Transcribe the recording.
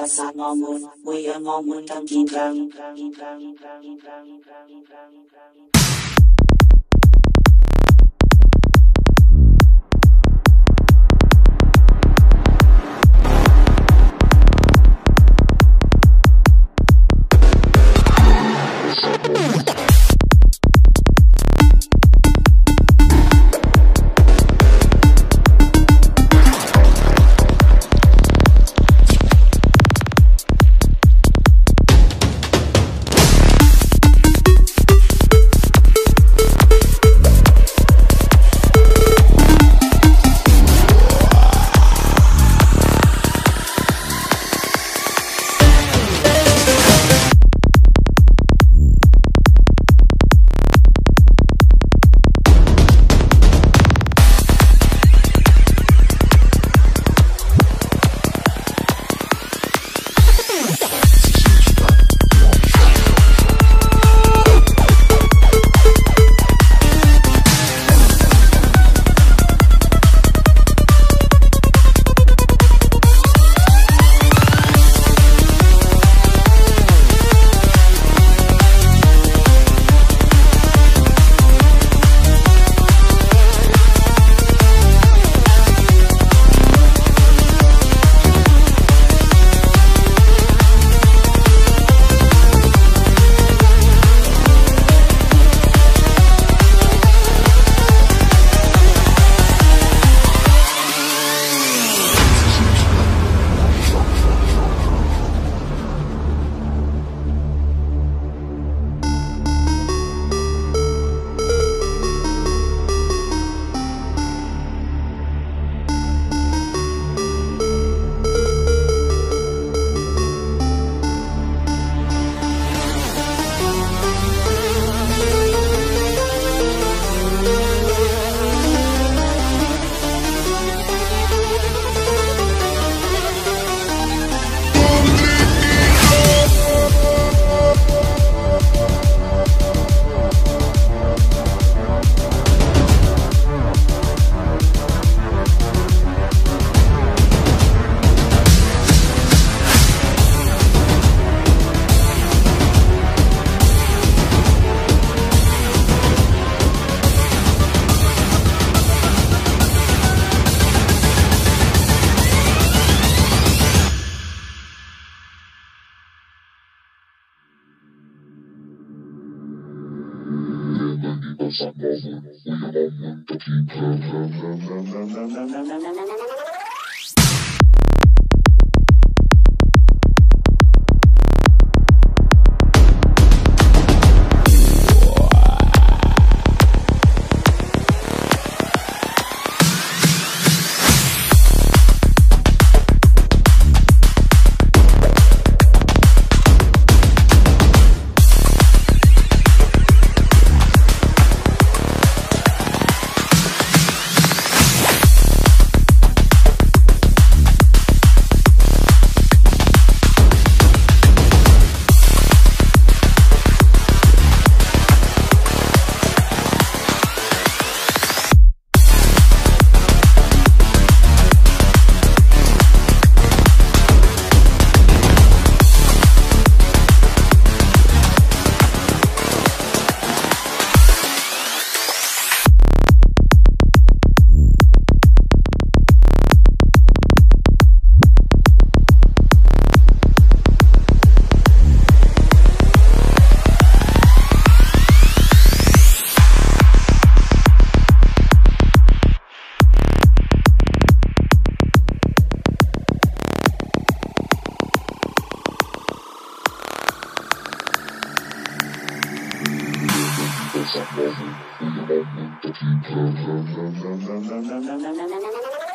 pasar momun, we a momun tam kin mò mùn mùi Thank you.